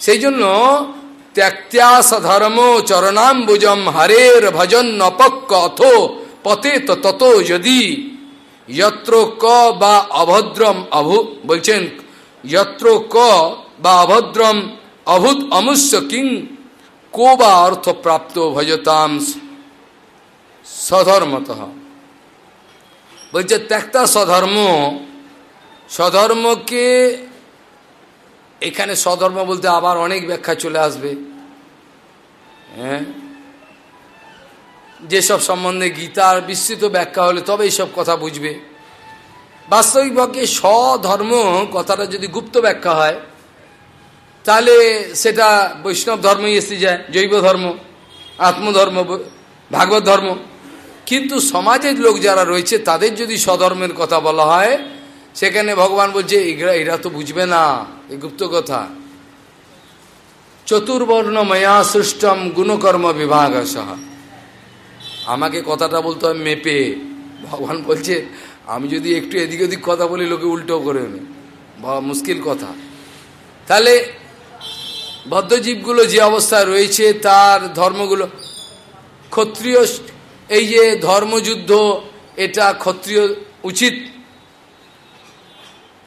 সেই জন্য ত্যাক্ত্যা সধর্ম চরণাম্বুজম হরের ভজন অপক্ক অথ পতে তত যদি। যত্র ক বা অভদ্রম অভু বলছেন, যত্র ক বা অভদ্রম অভূত অমুষ্য কিং, কো বা অর্থ প্রাপ্ত ভজতাম সধর্মত। বলছে ত্যাক্তা স্বধর্ম স্বধর্মকে এখানে স্বধর্ম বলতে আবার অনেক ব্যাখ্যা চলে আসবে। হ্যাঁ? যেসব সম্বন্ধে গীতার বিস্তৃত ব্যাখ্যা হলে তবে এইসব কথা বুঝবে। বাস্তবিকভাবে স্বধর্ম কথাটা যদি গুপ্ত ব্যাখ্যা হয়, তাহলে সেটা বৈষ্ণব ধর্মই এসে যায়, জৈব ধর্ম, আত্মধর্ম, ভাগবত ধর্ম। কিন্তু সমাজের লোক যারা রয়েছে, তাদের যদি স্বধর্মের কথা বলা হয় সেখানে ভগবান বলছে এরা এরা তো বুঝবে না। এই গুপ্ত কথা। চতুর্বর্ণ ময়া সৃষ্টম গুণকর্ম বিভাগ আমাকে কথাটা বলতে হয় মেপে। ভগবান বলছে, আমি যদি একটু এদিক ওদিক কথা বলি, লোকে উল্টো করে মুশকিল কথা। তাহলে বদ্ধজীবগুলো যে অবস্থায় রয়েছে, তার ধর্মগুলো ক্ষত্রিয়, এই যে ধর্মযুদ্ধ, এটা ক্ষত্রিয় উচিত।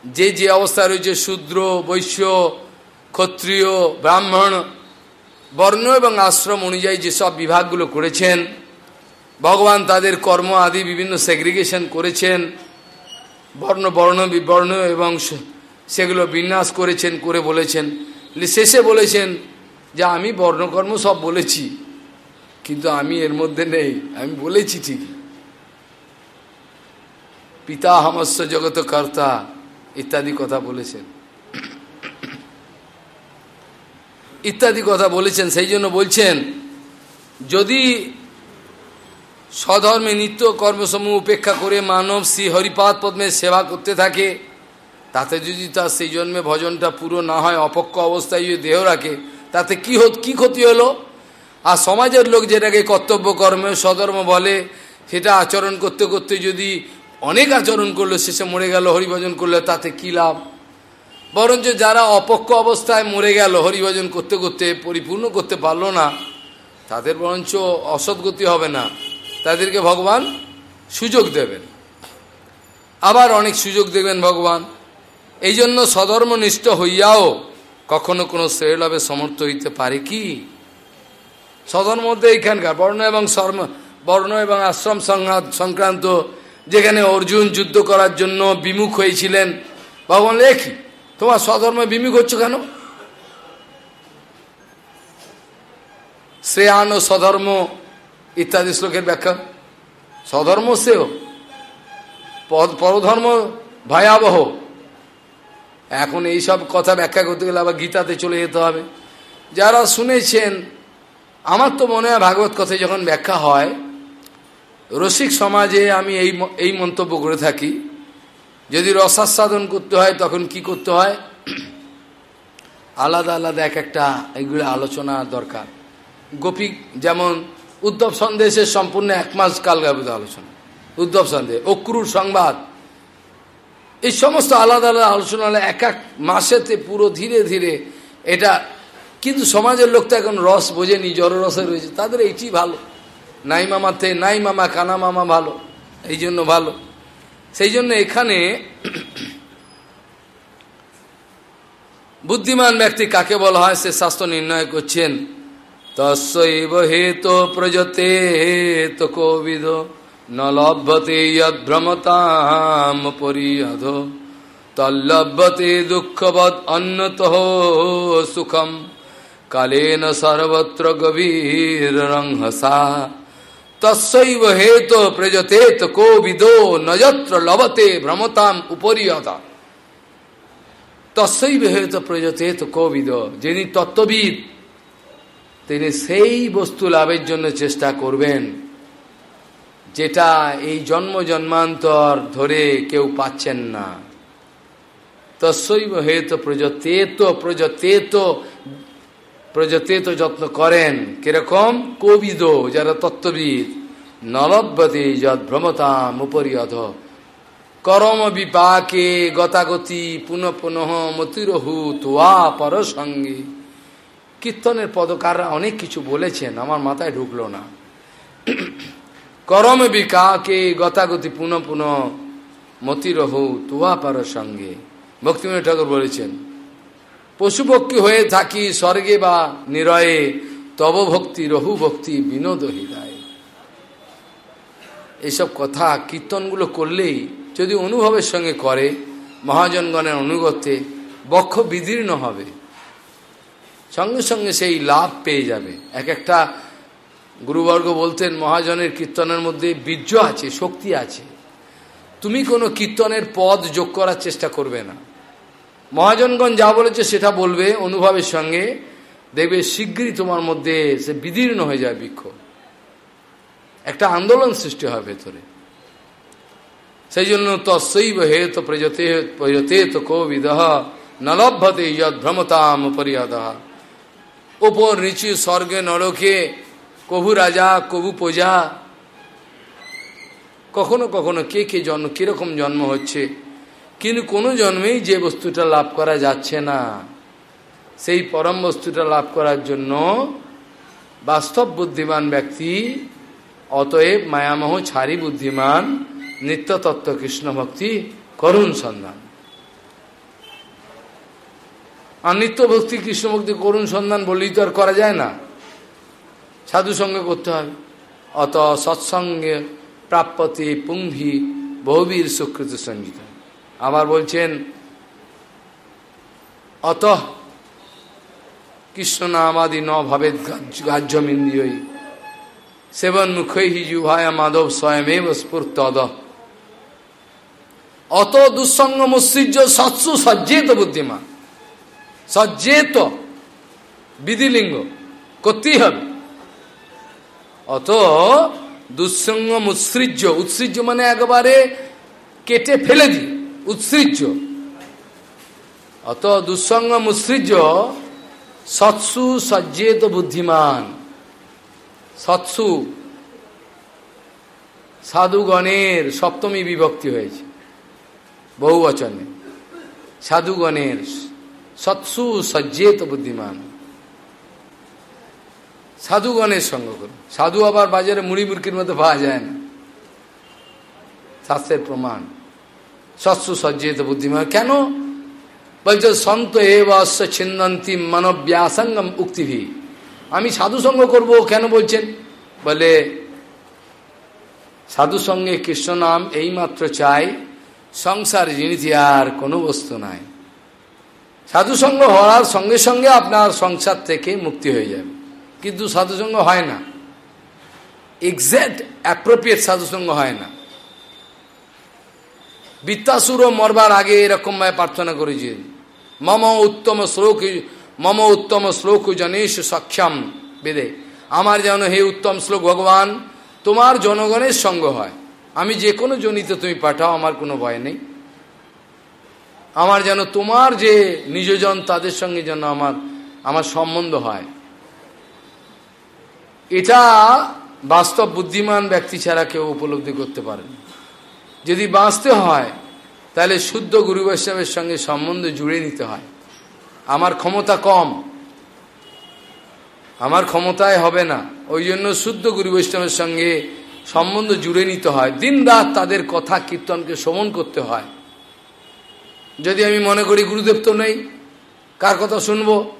যে যে অবস্থা রয়েছে, শূদ্র, বৈশ্য, ক্ষত্রিয়, ব্রাহ্মণ, বর্ণ এবং আশ্রম অনুযায়ী যেসব বিভাগগুলো করেছেন, ভগবান তাদের কর্ম আদি বিভিন্ন সেগ্রিগেশন করেছেন, বর্ণ বর্ণ, বিবর্ণ এবং সেগুলো বিন্যাস করেছেন, করে বলেছেন। শেষে বলেছেন যে, আমি বর্ণকর্ম সব বলেছি, কিন্তু আমি এর মধ্যে নেই, আমি বলেছি ঠিক পিতা হামস্য জগত কর্তা ইত্যাদি কথা বলেছেন। ইত্যাদি কথা বলেছেন, সেই জন্য বলছেন, যদি স্বধর্মে নিত্য কর্মসমূহ উপেক্ষা করে মানব শ্রী হরিপাদ পদ্মের সেবা করতে থাকে, তাতে যদি তার সেই জন্মে ভজনটা পুরো না হয় অপক্ষ অবস্থায় যদি দেহ রাখে, তাতে কি কি ক্ষতি হলো? আর সমাজের লোক যেটাকে কর্তব্য কর্মে স্বধর্ম বলে, সেটা আচরণ করতে করতে যদি অনেক আচরণ করল, শেষে মরে গেল, হরিভজন করলে, তাতে কি লাভ? বরঞ্চ যারা অপক্ষ অবস্থায় মরে গেল, হরিভজন করতে করতে পরিপূর্ণ করতে পারল না, তাদের বরঞ্চ অসৎগতি হবে না। তাদেরকে ভগবান সুযোগ দেবেন। আবার অনেক সুযোগ দেবেন ভগবান। এই জন্য সধর্মনিষ্ঠ হইয়াও কখনো কোনো শ্রেয় লাভে সমর্থ হইতে পারে কি? সধর্ম মধ্যে এইখানকার বর্ণ এবং বর্ণ এবং আশ্রম সংক্রান্ত যেখানে অর্জুন যুদ্ধ করার জন্য বিমুখ হয়েছিলেন। ভগবান লেখি তোমার স্বধর্মে বিমুখ হচ্ছ কেন? শ্রেয়ান ও স্বধর্ম ইত্যাদি শ্লোকের ব্যাখ্যা। স্বধর্ম সেও পরধর্ম ভয়াবহ। এখন এই সব কথা ব্যাখ্যা করতে গেলে আবার গীতাতে চলে যেতে হবে। যারা শুনেছেন, আমার তো মনে হয় ভাগবত কথায় যখন ব্যাখ্যা হয় রসিক সমাজে আমি এই এই মন্তব্য করে থাকি। যদি রসাস্বাদন করতে হয়, তখন কি করতে হয়? আলাদা আলাদা এক একটা এগুলো আলোচনা দরকার। গোপী যেমন উদ্ধব সন্দেশের সম্পূর্ণ এক মাস কাল গাবিত আলোচনা। উদ্ধব সন্দেহ অক্রুর সংবাদ। এই সমস্ত আলাদা আলাদা আলোচনা হলে এক এক মাসেতে পুরো ধীরে ধীরে এটা কিন্তু সমাজের লোক তো এখন রস বোঝেনি জড়রসে রয়েছে। তাদের এইটি ভালো। নাই মামাতে নাই মামা, কানা মামা ভালো। এই জন্য ভালো। সেই জন্য এখানে বুদ্ধিমান ব্যক্তি কাকে বলা হয়? সে শাস্ত্র নির্ণয় করছেন। তস্যৈব হেত প্রজতে হেত কোবিদ ন লভ্যতে যদ্ভ্রমতাম পরিয়ধ। তল্লভ্যতে দুঃখবৎ অন্যত সুখম। কালেন সর্বত্র গভীর রংহসা। তস্যৈব হেত প্রজতেত কোবিদো নযত্র লভতে ভ্রমতাম উপরিয়তা। তস্যৈব হেত প্রজতেত কোবিদ যিনি তত্ত্ববিদ, তিনি সেই বস্তু লাভের জন্য চেষ্টা করবেন, যেটা এই জন্ম জন্মান্তর ধরে কেউ পাচ্ছেন না। তস্যৈব হেত প্রজতেত প্রজতেত প্রজতেত যত্ন করেন। কীরকম? কবিদ যারা তত্ত্ববিদ। নলব্যতে যদ ভ্রমতাম উপরিয়ধ। করম বিপাকে গতাগতি পুনঃ পুনঃ মতিরহু তোয়া পর সঙ্গে কীর্তনের পদকাররা অনেক কিছু বলেছেন, আমার মাথায় ঢুকলো না। করম বিকাকে গতাগতি পুনঃ পুনঃ মতিরহু তুয়া পার সঙ্গে ভক্তিময় ঠাকুর বলেছেন পশুপক্ষী হয়ে থাকি স্বর্গে বা নিরয়ে, তব ভক্তি রহু ভক্তি বিনোদ হৃদয়। এইসব কথা কীর্তনগুলো করলেই যদি অনুভবের সঙ্গে করে, মহাজনগণের অনুগত্যে বক্ষ বিদীর্ণ হবে। সঙ্গে সঙ্গে সেই লাভ পেয়ে যাবে। এক একটা গুরুবর্গ বলতেন, মহাজনের কীর্তনের মধ্যে বীর্য আছে, শক্তি আছে। তুমি কোনো কীর্তনের পদ যোগ করার চেষ্টা করবে না। মহাজনগণ যা বলেছে সেটা বলবে অনুভবের সঙ্গে। দেখবে শীঘ্রই তোমার মধ্যে সে বিদীর্ণ হয়ে যায় বৃক্ষ। একটা আন্দোলন সৃষ্টি হয় ভেতরে। সেই জন্য তৎসৈব হেত প্রজতে তো কোবিদ নলভ্যতে ভ্রমতাম পরিয়াদ ওপর নিচু স্বর্গে নরকে কভু রাজা, কভু প্রজা। কখনো কখনো কে কে জন্ম কীরকম জন্ম হচ্ছে কিন্তু কোনো জন্মেই যে বস্তুটা লাভ করা যাচ্ছে না, সেই পরম বস্তুটা লাভ করার জন্য বাস্তব বুদ্ধিমান ব্যক্তি, অতএব মায়ামহ ছাড়ি বুদ্ধিমান নিত্যতত্ত্ব কৃষ্ণ ভক্তি করুণ সন্ধান। আর নিত্য ভক্তি, কৃষ্ণ ভক্তি, করুণ সন্ধান বললেই তো আর করা যায় না। সাধু সঙ্গে করতে হবে অত সৎসঙ্গে প্রাপ্যতে পুঙ্ভি বহুবীর সুকৃত সংগীত আবার বলছেন, অত কৃষ্ণ নামাদি ন ভাবে গাহ্যমিন্দ্রিয়ই সেবন মুখই জুভায় মাধব স্বয়মেব স্ফূর্তদ অত। দুঃসঙ্গ মুসৃজ্য সৎসু সজ্জেত বুদ্ধিমান। সজ্জেত বিধিলিঙ্গ, করতেই হবে। অত দুঃসঙ্গ উৎসৃজ্য উৎসৃজ্য মানে একেবারে কেটে ফেলে দি উৎসৃজ্য। অত দুঃসঙ্গ মুৎসৃজ্য সৎসু সজ্জেত বুদ্ধিমান। সৎসু, সাধুগণের সপ্তমী বিভক্তি হয়েছে বহু বচনে সাধুগণের সৎসু সজ্জেত বুদ্ধিমান। সাধুগণের সঙ্গ করুন। সাধু আবার বাজারে মুড়ি মুরকির মধ্যে পাওয়া যায় না। শাস্ত্রের প্রমাণ। সৎসু সজ্জিত বুদ্ধিমান কেন বলছে সন্ত এ বৎস ছিন্দন্তি মানব্যাসঙ্গম উক্তিভি আমি সাধুসঙ্গ করব কেন বলছেন বলে সাধুসঙ্গে কৃষ্ণ নাম এইমাত্র চাই সংসার জিনিস আর কোনো বস্তু নাই সাধুসঙ্গ হওয়ার সঙ্গে সঙ্গে আপনার সংসার থেকে মুক্তি হয়ে যাবে কিন্তু সাধুসঙ্গ হয় না এক্স্যাক্ট অ্যাপ্রোপ্রিয়েট সাধুসঙ্গ হয় না বিত্তাসুরও মরবার আগে এরকম ভাবে প্রার্থনা করেছে মম উত্তম শ্লোক, মম উত্তম শ্লোক জনেশ সক্ষম বেদে, আমার যেন হে উত্তম শ্লোক ভগবান, তোমার জনগণের সঙ্গ হয়। আমি যে কোনো জনিতে তুমি পাঠাও, আমার কোনো ভয় নেই। আমার যেন তোমার যে নিজজন, তাদের সঙ্গে যেন আমার আমার সম্বন্ধ হয়। এটা বাস্তব বুদ্ধিমান ব্যক্তি ছাড়া কেউ উপলব্ধি করতে পারে যদি বাঁচতে হয়, তাহলে শুদ্ধ গুরু বৈষ্ণবের সঙ্গে সম্বন্ধ জুড়ে নিতে হয়। আমার ক্ষমতা কম। আমার ক্ষমতায় হবে না। ওই জন্য শুদ্ধ গুরু বৈষ্ণবের সঙ্গে সম্বন্ধ জুড়ে নিতে হয়। দিন রাত তাদের কথা কীর্তনকে শ্রমণ করতে হয়। যদি আমি মনে করি গুরুদেব তো নেই, কার কথা শুনব?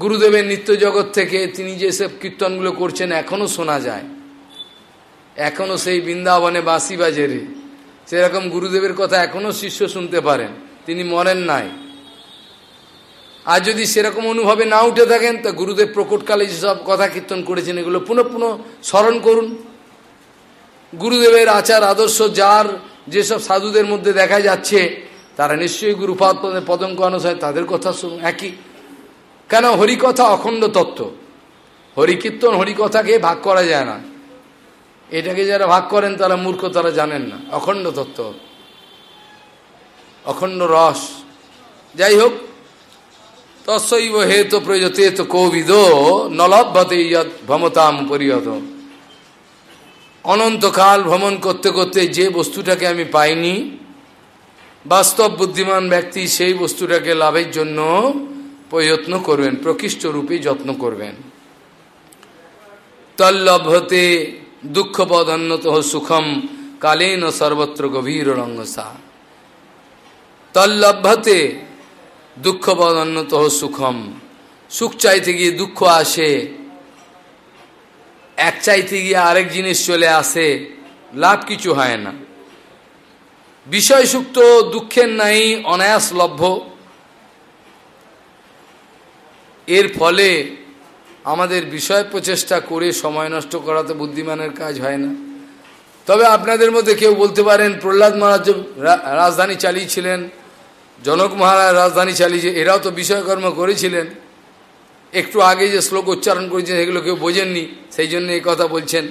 গুরুদেবের নিত্য জগৎ থেকে তিনি যেসব কীর্তনগুলো করছেন, এখনও শোনা যায়। এখনও সেই বৃন্দাবনে বাঁশি বাজেরে সেরকম গুরুদেবের কথা এখনও শিষ্য শুনতে পারেন। তিনি মরেন নাই। আর যদি সেরকম অনুভবে না উঠে থাকেন, তা গুরুদেব প্রকটকালে যেসব কথা কীর্তন করেছেন, এগুলো পুনঃ পুনঃ স্মরণ করুন। গুরুদেবের আচার, আদর্শ, যার যেসব সাধুদের মধ্যে দেখা যাচ্ছে, তারা নিশ্চয়ই গুরুপাদ পদঙ্ক অনুসারে তাদের কথা শুনুন, একই। কেন হরিকথা অখণ্ড তত্ত্ব? হরিকীর্তন হরিকথাকে ভাগ করা যায় না। এটাকে যারা ভাগ করেন, তারা মূর্খ, তারা জানেন না। অখণ্ড তত্ত্ব। অখণ্ড রস। যাই হোক তৎসৈব হেতু প্রয়োজতে তো কৌবিদ নলভ্যতে ভমতাম পরিহত অনন্তকাল ভ্রমণ করতে করতে যে বস্তুটাকে আমি পাইনি, বাস্তব বুদ্ধিমান ব্যক্তি সেই বস্তুটাকে লাভের জন্য প্রযত্ন করবেন, প্রকৃষ্ট রূপে যত্ন করবেন। তল্লভতে দুঃখপদন্নত সুখম কালেন সর্বত্র গভীর রঙ্গসা। তল্লভতে দুঃখপদন্নত সুখম। সুখ চাইতে গিয়ে দুঃখ আসে, এক চাইতে গিয়ে আরেক জিনিস চলে আসে, লাভ কিছু হয় না। বিষয় সুখ দুঃখের নাই, অনায়াস লভ্য। এর ফলে আমাদের বিষয় প্রচেষ্টা করে সময় নষ্ট করা তো বুদ্ধিমানের কাজ হয় না। তবে আপনাদের মধ্যে কেউ বলতে পারেন, প্রহ্লাদ মহারাজ রাজধানী চালিয়েছিলেন, জনক মহারাজ রাজধানী চালিয়েছে, এরাও তো বিষয়কর্ম করেছিলেন। একটু আগে যে শ্লোক উচ্চারণ করেছেন, সেগুলো কেউ বোঝেননি, সেই জন্য এই কথা বলছেন।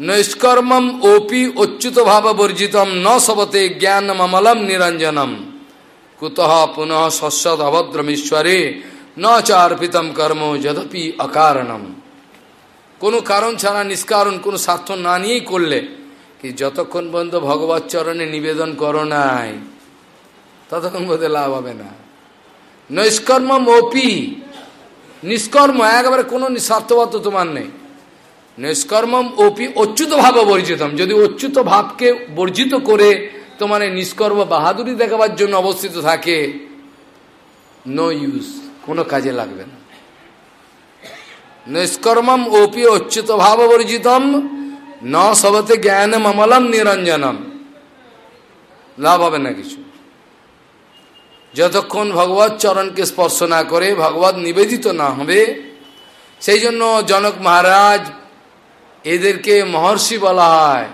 নৈষ্কর্মম ওপি অচ্যুত ভাববর্জিতম ন সবতে জ্ঞানম অমলম নিরঞ্জনম। কুতঃ পুনঃ শস্যদ অভদ্রমীশ্বরে। ন চার্পিতম কর্ম যদপি অকারণম। কোনো কারণ ছাড়া নিষ্কারণ, কোনো স্বার্থ না নিয়েই করলে কি যতক্ষণ পর্যন্ত ভগবত চরণে নিবেদন করো নাই, ততক্ষণ বোধে লাভ হবে না। নৈষ্কর্ম ওপি নিষ্কর্ম একেবারে কোনো স্বার্থবদ্ধ তোমার নেই। নিষ্কর্মম ওপি অচ্যুত ভাব বর্জিতম। যদি অচ্যুত ভাবকে বর্জিত করে তোমার নিষ্কর্ম বাহাদুরি দেখাবার জন্য অবস্থিত থাকে নো ইউজ কোনো কাজে লাগবে না। নিষ্কর্মম ওপি অচ্যুত ভাব বর্জিতম ন সবতে জ্ঞানম অমলম নিরঞ্জনম। লাভ হবে না কিছু। যতক্ষণ ভগবত চরণকে স্পর্শ না করে, ভগবত নিবেদিত না হবে, সেই জন্য জনক মহারাজ এদেরকে মহর্ষি বলা হয়।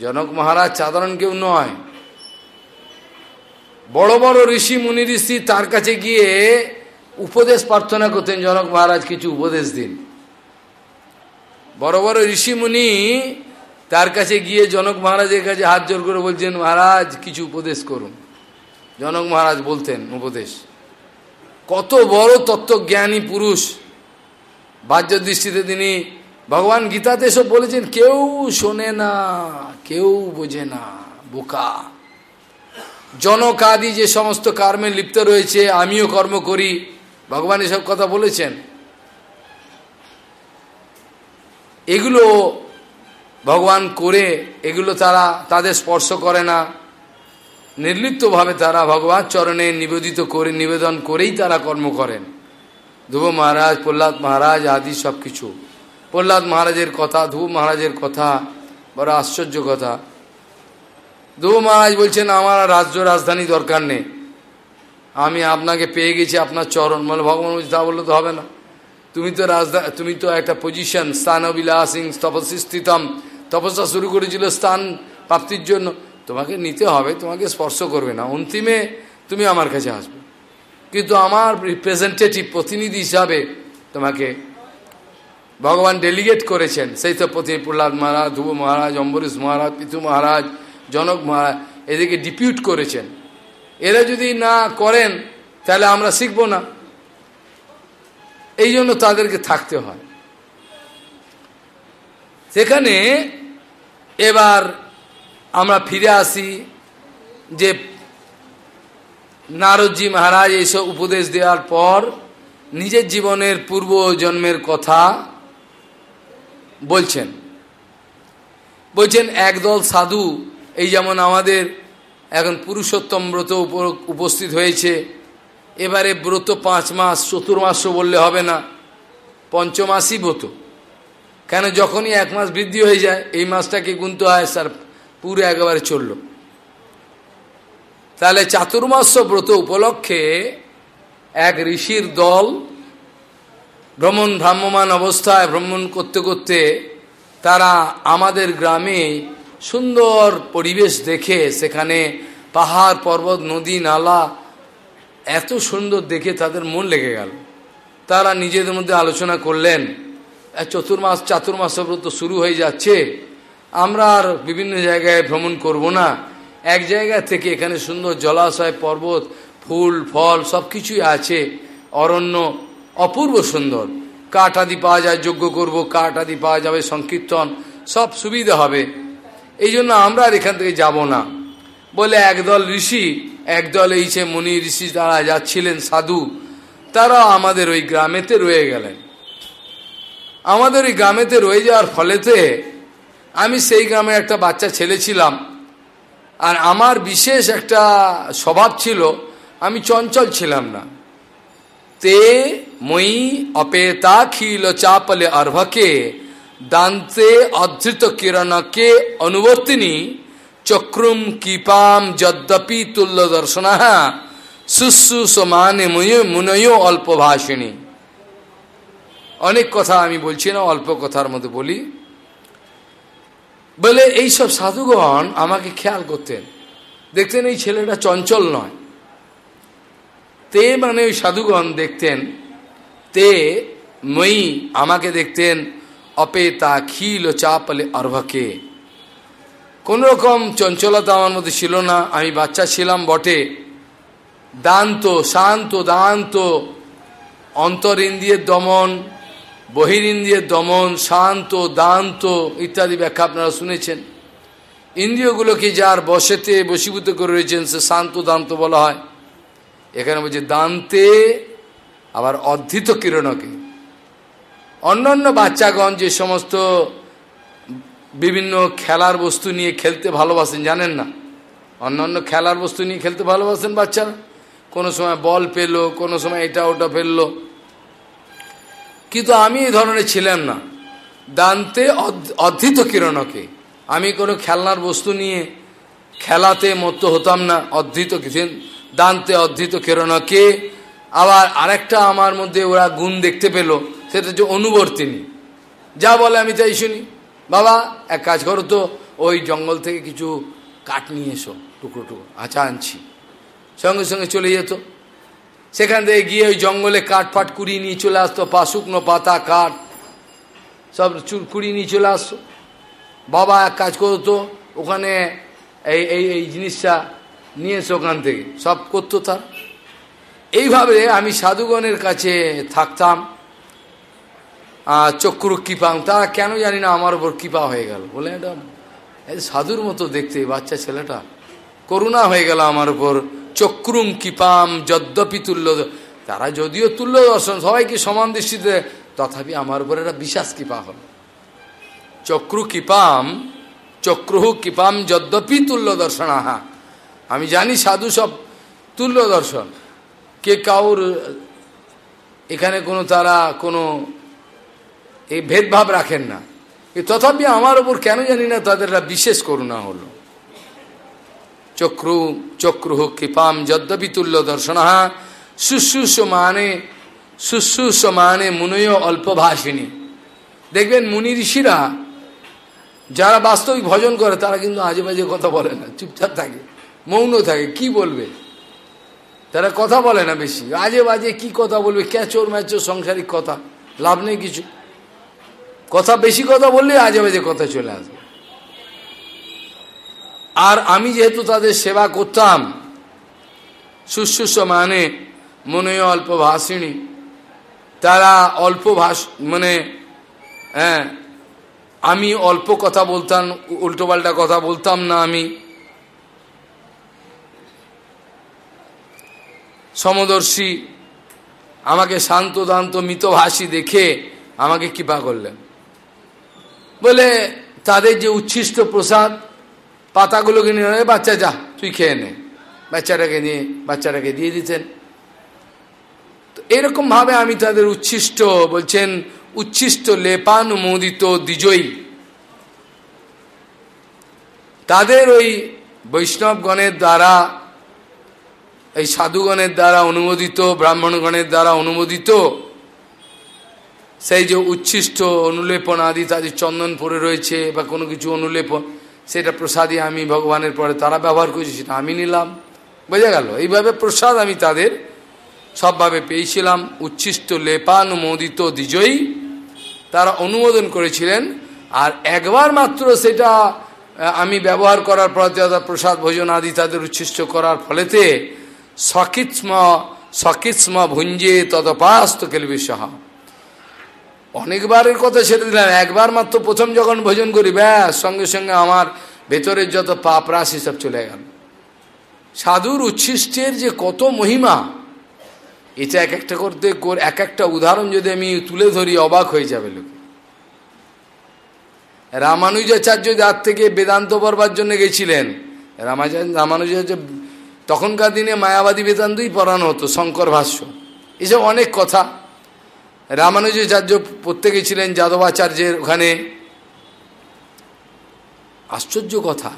জনক মহারাজ সাধারণ কেউ নয়। বড় বড় ঋষি, মুনি ঋষি তার কাছে গিয়ে উপদেশ প্রার্থনা করতেন, জনক মহারাজ কিছু উপদেশ দিন। বড় বড় ঋষি, মুনি তার কাছে গিয়ে জনক মহারাজের কাছে হাত জোর করে বলছেন, মহারাজ, কিছু উপদেশ করুন। জনক মহারাজ বলতেন উপদেশ, কত বড় তত্ত্বজ্ঞানী পুরুষ। বাহ্য দৃষ্টিতে তিনি, ভগবান গীতাতে এসব বলেছেন, কেউ শোনে না, কেউ বোঝে না, বোকা। জনক আদি যে সমস্ত কর্মে লিপ্ত রয়েছে, আমিও কর্ম করি। ভগবান এসব কথা বলেছেন। এগুলো ভগবান করে, এগুলো তারা তাদের স্পর্শ করে না। নির্লিপ্তভাবে তারা ভগবান চরণে নিবেদিত করে, নিবেদন করেই তারা কর্ম করেন। ধ্রুব মহারাজ, প্রহ্লাদ মহারাজ আদি সব কিছু প্রহ্লাদ মহারাজের কথা, ধ্রুব মহারাজের কথা, বড় আশ্চর্য কথা। ধ্রুব মহারাজ বলছেন, আমার রাজ্য রাজধানী দরকার নেই। আমি আপনাকে পেয়ে গেছি আপনার চরণ। মানে ভগবান বলছে, তা বললে তো হবে না। তুমি তো রাজধানী তুমি তো একটা পজিশন স্থান অবিলাসিং তপস্বী স্থিতম তপস্যা শুরু করেছিল স্থান প্রাপ্তির জন্য। তোমাকে নিতে হবে, তোমাকে স্পর্শ করবে না। অন্তিমে তুমি আমার কাছে আসবে। কিন্তু আমার রিপ্রেজেন্টেটিভ প্রতিনিধি হিসাবে তোমাকে ভগবান ডেলিগেট করেছেন। সেই তো প্রতিনিধি প্রহ্লাদ মহারাজ, ধ্রুব মহারাজ, অম্বরীশ মহারাজ, পিতু মহারাজ জনক মহারাজ এদেরকে ডিপিউট করেছেন। এরা যদি না করেন, তাহলে আমরা শিখব না। এই জন্য তাদেরকে থাকতে হয়। সেখানে এবার আমরা ফিরে আসি যে নারদজি মহারাজ এইসব উপদেশ দেওয়ার পর নিজের জীবনের পূর্ব জন্মের কথা বলছেন। বলছেন, একদল সাধু এই যেমন আমাদের এখন পুরুষোত্তম ব্রত উপস্থিত হয়েছে, এবারে ব্রত পাঁচ মাস চতুর্মাস বললে হবে না, পঞ্চমাসই ব্রত। কেন যখনই এক মাস বৃদ্ধি হয়ে যায়, এই মাসটাকে গুনতে হয়, স্যার পুরো একেবারে চলল। তাহলে চাতুর্মাস ব্রত উপলক্ষে এক ঋষির দল ভ্রমণ ভ্রাম্যমান অবস্থায় ভ্রমণ করতে করতে তারা আমাদের গ্রামে সুন্দর পরিবেশ দেখে সেখানে পাহাড়, পর্বত, নদী, নালা এত সুন্দর দেখে তাদের মন লেগে গেল। তারা নিজেদের মধ্যে আলোচনা করলেন চতুর্মাস, চাতুর্মাস ব্রত শুরু হয়ে যাচ্ছে, আমরা আর বিভিন্ন জায়গায় ভ্রমণ করব না। এক জায়গা থেকে এখানে সুন্দর জলাশয়, পর্বত, ফুল, ফল সব কিছুই আছে, অরণ্য অপূর্ব সুন্দর। কাঠ আদি পাওয়া যায় যোগ্য করব, কাঠ আদি পাওয়া যাবে, সংকীর্তন, সব সুবিধা হবে। এই জন্য আমরা আর এখান থেকে যাব না। বলে একদল ঋষি, একদল এই যে মুনি ঋষি তারা যাচ্ছিলেন সাধু তারা আমাদের ওই গ্রামেতে রয়ে গেলেন। আমাদের ওই গ্রামেতে রয়ে যাওয়ার ফলেতে আমি সেই গ্রামে একটা বাচ্চা ছেলে ছিলাম। আর আমার বিশেষ একটা স্বভাব ছিল, আমি চঞ্চল ছিলাম না। তে মই অপেতা খিল চাপলে অর্ভকে দান্তে অধৃত কিরণকে অনুবর্তিনী চক্রুম কৃপাম যদ্যপি তুল্য দর্শনা সুসু সমানে মুনয় অল্প ভাষিণী অনেক কথা আমি বলছি না, অল্প কথার মধ্যে বলি। বলে এইসব সাধুগণ আমাকে খেয়াল করতেন। দেখতেন এই ছেলেটা চঞ্চল নয়। তে মানে ওই সাধুগণ দেখতেন, তে মই আমাকে দেখতেন অপেতা খিল চাপলে অর্ভকে কোন রকম চঞ্চলতা আমার মধ্যে ছিল না। আমি বাচ্চা ছিলাম বটে। দান্ত, শান্ত, দান্ত অন্তর ইন্দ্রিয়ের দমন বহির ইন্দ্রিয়ের দমন, শান্ত, দান্ত ইত্যাদি ব্যাখ্যা আপনারা শুনেছেন। ইন্দ্রিয়গুলোকে যার বসেতে বসীভূত করে রয়েছেন, সে শান্ত, দান্ত বলা হয়। এখানে বলছে দান্তে, আবার অর্ধিত কিরণকে। অন্যান্য বাচ্চাগণ যে সমস্ত বিভিন্ন খেলার বস্তু নিয়ে খেলতে ভালোবাসেন, জানেন না? অন্যান্য খেলার বস্তু নিয়ে খেলতে ভালোবাসেন বাচ্চারা? কোনো সময় বল পেল, কোনো সময় এটা ওটা ফেলল। কিন্তু আমি এই ধরনের ছিলাম না। দান্তে অর্ধিত কিরণকে। আমি কোনো খেলনার বস্তু নিয়ে খেলাতে মত্ত হতাম না অর্ধিত কিছু দান্তে অর্ধিত কিরণকে। আবার আরেকটা আমার মধ্যে ওরা গুণ দেখতে পেল। সেটা হচ্ছে অনুবর্তিনী। যা বলে আমি তাই শুনি। বাবা, এক কাজ করো তো, ওই জঙ্গল থেকে কিছু কাঠ নিয়ে এসো, টুকরো টুকরো আচা আনছি। সঙ্গে সঙ্গে চলে যেত। সেখান থেকে গিয়ে ওই জঙ্গলে কাঠ ফাট কুড়িয়ে নিয়ে চলে আসতো, পা শুকনো পাতা, কাঠ, সব চুর কুড়িয়ে নিয়ে চলে আসতো। বাবা, এক কাজ করতো ওখানে এই এই এই জিনিসটা নিয়ে এসো ওখান থেকে, সব করতো তার। এইভাবে আমি সাধুগণের কাছে থাকতাম। চক্র কৃপাং। তারা কেন জানি না আমার ওপর কৃপা হয়ে গেল। বলে এটা সাধুর মতো দেখতে বাচ্চা ছেলেটা। করুণা হয়ে গেল আমার উপর। চক্রুম কৃপাম যদ্যপি তুল্য তারা যদিও তুল্য দর্শন, সবাইকে সমান দৃষ্টিতে, তথাপি আমার উপর একটা বিশ্বাস কৃপা হল। চক্রু কৃপাম, চক্রহু কৃপাম যদ্যপি তুল্য দর্শন আহা আমি জানি সাধু সব তুল্য দর্শন। কে কাউর এখানে কোনো তারা কোনো এই ভেদভাব রাখেন না। তথাপি আমার ওপর কেন জানি না তাদের বিশেষ করুণা হলো। চক্রু, চক্রুহ কৃপাম যদ্যপি তুল্য দর্শনাহা শুশ্রূষ মানে শুশ্রূষ মানে মুনয় অল্পভাষিনী দেখবেন মুনি ঋষিরা যারা বাস্তবিক ভজন করে, তারা কিন্তু আজে বাজে কথা বলে না, চুপচাপ থাকে, মৌন থাকে, কি বলবে? তারা কথা বলে না বেশি। আজে বাজে কি কথা বলবে? ক্যাচোর ম্যাচোর সংসারিক কথা, লাভ নেই কিছু। কথা বেশি কথা বললে আজে বাজে কথা চলে আসবে। আর আমি যেহেতু তাদের সেবা করতাম, শুশ্রূষ মানে মনে অল্প ভাষিণী। তারা অল্প ভাষ মানে হ্যাঁ আমি অল্প কথা বলতাম উল্টোপাল্টা কথা বলতাম না আমি। সমদর্শী আমাকে শান্ত দান্ত মিতভাষী দেখে আমাকে কৃপা করলেন। বলে, তাদের যে উচ্ছিষ্ট প্রসাদ, পাতাগুলোকে নিয়ে বাচ্চা যা, তুই খেয়ে নে। বাচ্চাটাকে নিয়ে, বাচ্চাটাকে দিয়ে দিতেন। এরকমভাবে আমি তাদের উচ্ছিষ্ট, বলছেন, উচ্ছিষ্ট লেপানুমোদিত দ্বিজয়ী। তাদের ওই বৈষ্ণবগণের দ্বারা, এই সাধুগণের দ্বারা অনুমোদিত, ব্রাহ্মণগণের দ্বারা অনুমোদিত সেই যে উচ্ছিষ্ট অনুলেপন আদি তাদের চন্দন পরে রয়েছে বা কোনো কিছু অনুলেপন, সেটা প্রসাদই আমি ভগবানের পরে তারা ব্যবহার করেছি, সেটা আমি নিলাম। বোঝা গেল? এইভাবে প্রসাদ আমি তাদের সবভাবে পেয়েছিলাম। উচ্ছিষ্ট লেপানুমোদিত দ্বিজয়ী তারা অনুমোদন করেছিলেন। আর একবার মাত্র সেটা আমি ব্যবহার করার পর প্রসাদ, ভোজন আদি তাদের উচ্ছিষ্ট করার ফলেতে সকিৎস্ম সকিৎস্ম ভুঞ্জে তদপাস্ত কেলবিসহা অনেকবারের কথা ছেড়ে দিলাম। একবার মাত্র প্রথম যখন ভোজন করি, ব্যাস, সঙ্গে সঙ্গে আমার ভেতরের যত পাপ রাশি সব চলে গেল। সাধুর উচ্ছিষ্টের যে কত মহিমা, এটা এক একটা করতে এক একটা উদাহরণ যদি আমি তুলে ধরি, অবাক হয়ে যাবে লোক। রামানুজাচার্য যার থেকে বেদান্ত পড়বার জন্য গেছিলেন রামাচার্য রামানুজাচার্য তখনকার দিনে মায়াবাদী বেদান্তই পড়ানো হতো, শঙ্কর ভাষ্য। এসব অনেক কথা। রামানুজাচার্য পড়তে গেছিলেন যাদবাচার্যের ওখানে। আশ্চর্য কথা।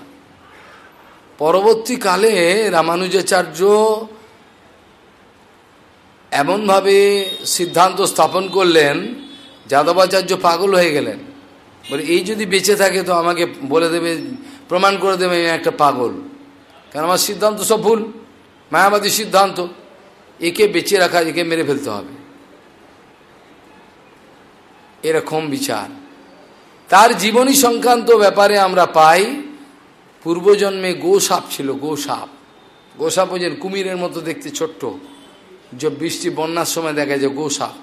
পরবর্তীকালে রামানুজাচার্য এমনভাবে সিদ্ধান্ত স্থাপন করলেন, যাদবাচার্য পাগল হয়ে গেলেন। বলে, এই যদি বেঁচে থাকে তো আমাকে বলে দেবে, প্রমাণ করে দেবে আমি একটা পাগল। কারণ আমার সিদ্ধান্ত সব ভুল, মায়াবাদী সিদ্ধান্ত। একে বেঁচে রাখা, একে মেরে ফেলতে হবে। এরকম বিচার। তার জীবনী সংক্রান্ত ব্যাপারে আমরা পাই, পূর্বজন্মে গোসাপ ছিল, গোসাপ। গোসাপ ওই কুমিরের মতো দেখতে ছোট্ট। যে বৃষ্টি, বন্যার সময় দেখা যায় গোসাপ।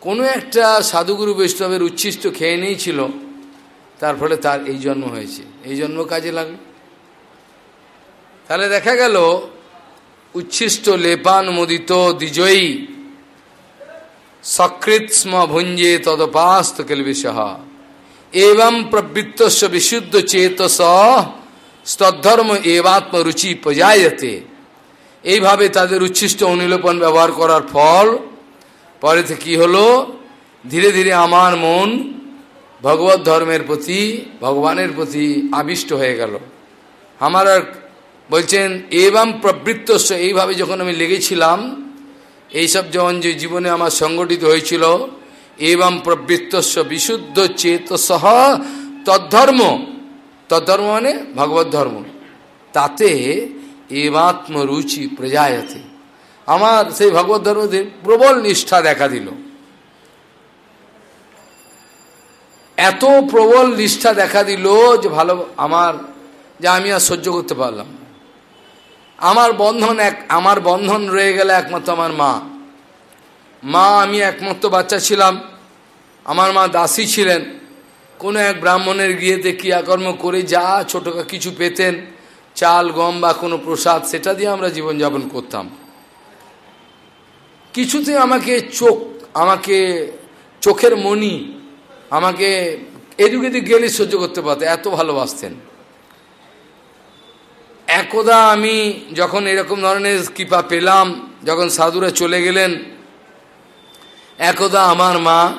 কোনো একটা সাধুগুরু বৈষ্ণবের উচ্ছিষ্ট খেয়ে নিয়েছিল তার ফলে তার এই জন্ম হয়েছে। এই জন্ম কাজে লাগল তাহলে দেখা গেল, উচ্ছিষ্ট লেপান মোদিত দ্বিজয়ী সকৃত ভুঞ্জে তদপাস্ত কেলবিষ এবং প্রবৃত্ত বিশুদ্ধ চেতস স্তধর্ম এবাত্ম রুচি প্রজায়তে এইভাবে তাদের উচ্ছিষ্ট অনুলোপন ব্যবহার করার ফল পরেতে কি হলো? ধীরে ধীরে আমার মন ভগবত ধর্মের প্রতি, ভগবানের প্রতি আবিষ্ট হয়ে গেল। আমার বলছেন এবং প্রবৃত্তস্ব এইভাবে যখন আমি লেগেছিলাম এইসব যখন যে জীবনে আমার সংগঠিত হয়েছিল এবং প্রবৃত্তস্ব বিশুদ্ধ চেতসহ তদ্ধর্ম তদ্ধর্ম মানে ভগবত ধর্ম। তাতে এবাত্ম রুচি প্রজায়তে। আমার সেই ভগবত ধর্মদের প্রবল নিষ্ঠা দেখা দিল। এত প্রবল নিষ্ঠা দেখা দিল যে ভালো, আমার, যা আমি আর সহ্য করতে পারলাম আমার বন্ধন এক, আমার বন্ধন রয়ে গেল একমাত্র আমার মা। মা, আমি একমাত্র বাচ্চা ছিলাম। আমার মা দাসী ছিলেন। কোনো এক ব্রাহ্মণের গিয়েতে ক্রিয়াকর্ম করে যা ছোটো কিছু পেতেন, চাল, গম বা কোনো প্রসাদ, সেটা দিয়ে আমরা জীবনযাপন করতাম। কিছুতে আমাকে চোখ, আমাকে চোখের মনি আমাকে এদিক এদিক গেলে সহ্য করতে পারতো এত ভালোবাসতেন। একদা আমি যখন এরকম ধরনের কৃপা পেলাম, যখন সাধুরা চলে গেলেন, একদা আমার মা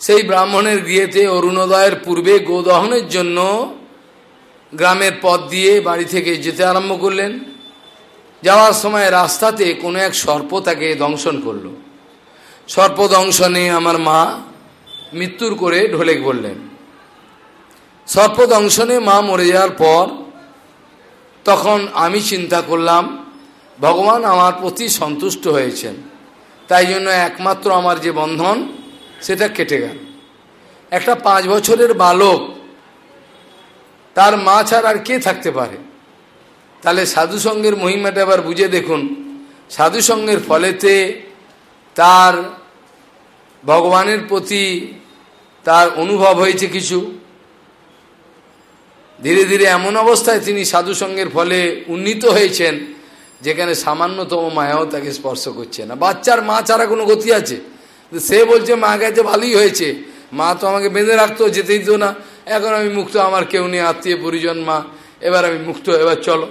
সেই ব্রাহ্মণের গৃহেতে অরুণোদয়ের পূর্বে গোদহনের জন্য গ্রামের পথ দিয়ে বাড়ি থেকে যেতে আরম্ভ করলেন। যাওয়ার সময় রাস্তাতে কোনো এক সর্প তাকে দংশন করল। সর্প দংশনে আমার মা মৃত্যুর করে ঢলে পড়লেন। সর্প দংশনে মা মরে যাওয়ার পর তখন আমি চিন্তা করলাম, ভগবান আমার প্রতি সন্তুষ্ট হয়েছেন। তাই জন্য একমাত্র আমার যে বন্ধন, সেটা কেটে গেল। একটা পাঁচ বছরের বালক, তার মা ছাড়া আর কে থাকতে পারে? তাহলে সাধুসঙ্গের মহিমাটা এবার বুঝে দেখুন। সাধুসঙ্গের ফলেতে তার ভগবানের প্রতি তার অনুভব হয়েছে কিছু। ধীরে ধীরে এমন অবস্থায় তিনি সাধুসঙ্গের ফলে উন্নীত হয়েছেন, যেখানে সামান্যতম মায়াও তাকে স্পর্শ করছে না। বাচ্চার মা ছাড়া কোনো গতি আছে। সে বলছে, মা গেছে ভালোই হয়েছে। মা তো আমাকে বেঁধে রাখতো, যেতেই তো না। এখন আমি মুক্ত, আমার কেউ নেই, আত্মীয় পরিজন, মা। এবার আমি মুক্ত, এবার চলো।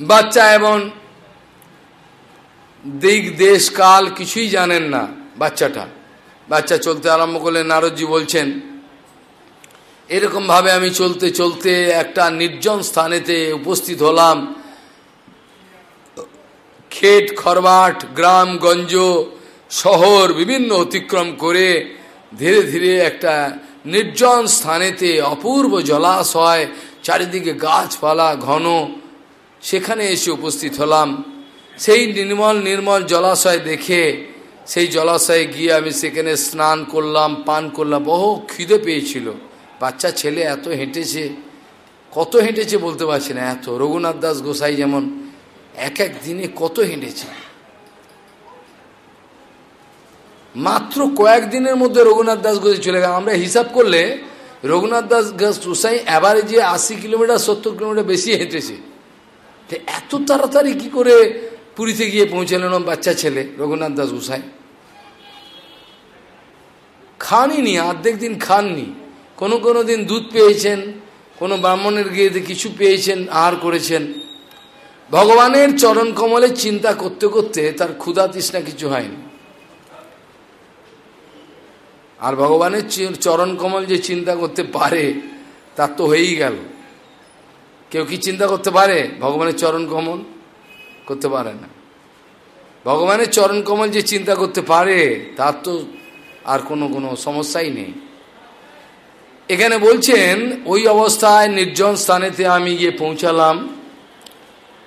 বাচ্চা এবং দিক, দেশ, কাল কিছুই জানেন না বাচ্চাটা। বাচ্চা চলতে আরম্ভ করলে নারদজি বলছেন এরকমভাবে আমি চলতে চলতে একটা নির্জন স্থানেতে উপস্থিত হলাম। খেট, খরবাট, গ্রাম, গঞ্জ, শহর বিভিন্ন অতিক্রম করে ধীরে ধীরে একটা নির্জন স্থানেতে অপূর্ব জলাশয়, চারিদিকে গাছপালা ঘন, সেখানে এসে উপস্থিত হলাম। সেই নির্মল নির্মল জলাশয় দেখে, সেই জলাশয়ে গিয়ে আমি সেখানে স্নান করলাম, পান করলাম। বহু খিদে পেয়েছিল। বাচ্চা, ছেলে এত হেঁটেছে, কত হেঁটেছে বলতে পারছি না, এত। রঘুনাথ দাস গোসাই যেমন এক এক দিনে কত হেঁটেছে। মাত্র কয়েকদিনের মধ্যে রঘুনাথ দাস গোসাই চলে গেল। আমরা হিসাব করলে রঘুনাথ দাস গোসাই অ্যাভারেজে আশি কিলোমিটার, সত্তর কিলোমিটার বেশি হেঁটেছে। তো এত তাড়াতাড়ি কি করে পুরীতে গিয়ে পৌঁছালেন বাচ্চা, ছেলে, রঘুনাথ দাস গোসাই? খানই অর্ধেক দিন খাননি। কোনো কোনো দিন দুধ পেয়েছেন, কোনো ব্রাহ্মণের গিয়ে কিছু পেয়েছেন, আহার করেছেন। ভগবানের চরণ কমলে চিন্তা করতে করতে তার ক্ষুধা তৃষ্ণা কিছু হয়নি। আর ভগবানের চরণ কমল যে চিন্তা করতে পারে তার তো হয়েই গেল। কেউ কি চিন্তা করতে পারে? ভগবানের চরণ কমল করতে পারে না। ভগবানের চরণ কমল যে চিন্তা করতে পারে, তার তো আর কোনো কোনো সমস্যাই নেই। এখানে বলছেন, ওই অবস্থায় নির্জন স্থানেতে আমি গিয়ে পৌঁছালাম।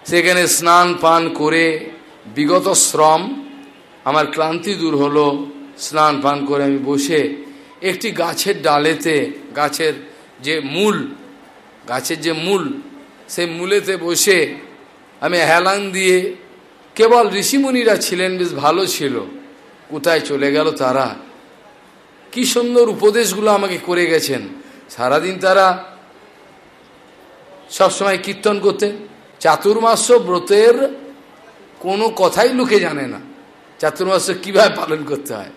সেখানে স্নান পান করে বিগত শ্রম, আমার ক্লান্তি দূর হলো। স্নান পান করে আমি বসে একটি গাছের ডালেতে, গাছের যে মূল, গাছের যে মূল, সেই মূলেতে বসে আমি হেলান দিয়ে, কেবল ঋষিমুনিরা ছিলেন, বেশ ভালো ছিল। কোথায় চলে গেল তারা? কি সুন্দর উপদেশগুলো আমাকে করে গেছেন। সারাদিন তারা সবসময় কীর্তন করতেন চাতুর্মাস ব্রতের কোনো কথাই লোকে জানে না। চাতুর্মাস কীভাবে পালন করতে হয়?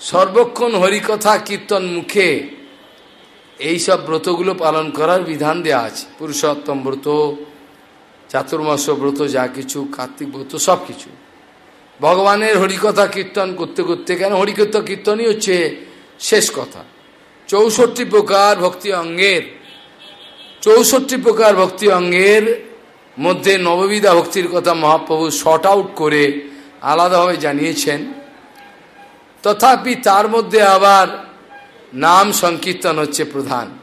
সর্বক্ষণ হরিকথা, কীর্তন মুখে এই সব ব্রতগুলো পালন করার বিধান দেওয়া আছে। পুরুষোত্তম ব্রত চাতুর্মাস ব্রত, যা কিছু, কার্তিক ব্রত সব কিছু ভগবানের হরিকথা কীর্তন করতে করতে, কেন হরিকথা কীর্তনই হচ্ছে শেষ কথা। চৌষট্টি প্রকার ভক্তি অঙ্গের, চৌষট্টি প্রকার ভক্তি অঙ্গের মধ্যে নববিধা ভক্তির কথা মহাপ্রভু শর্ট আউট করে আলাদাভাবে জানিয়েছেন। তথাপি তার মধ্যে আবার নাম সংকীর্তন হচ্ছে প্রধান।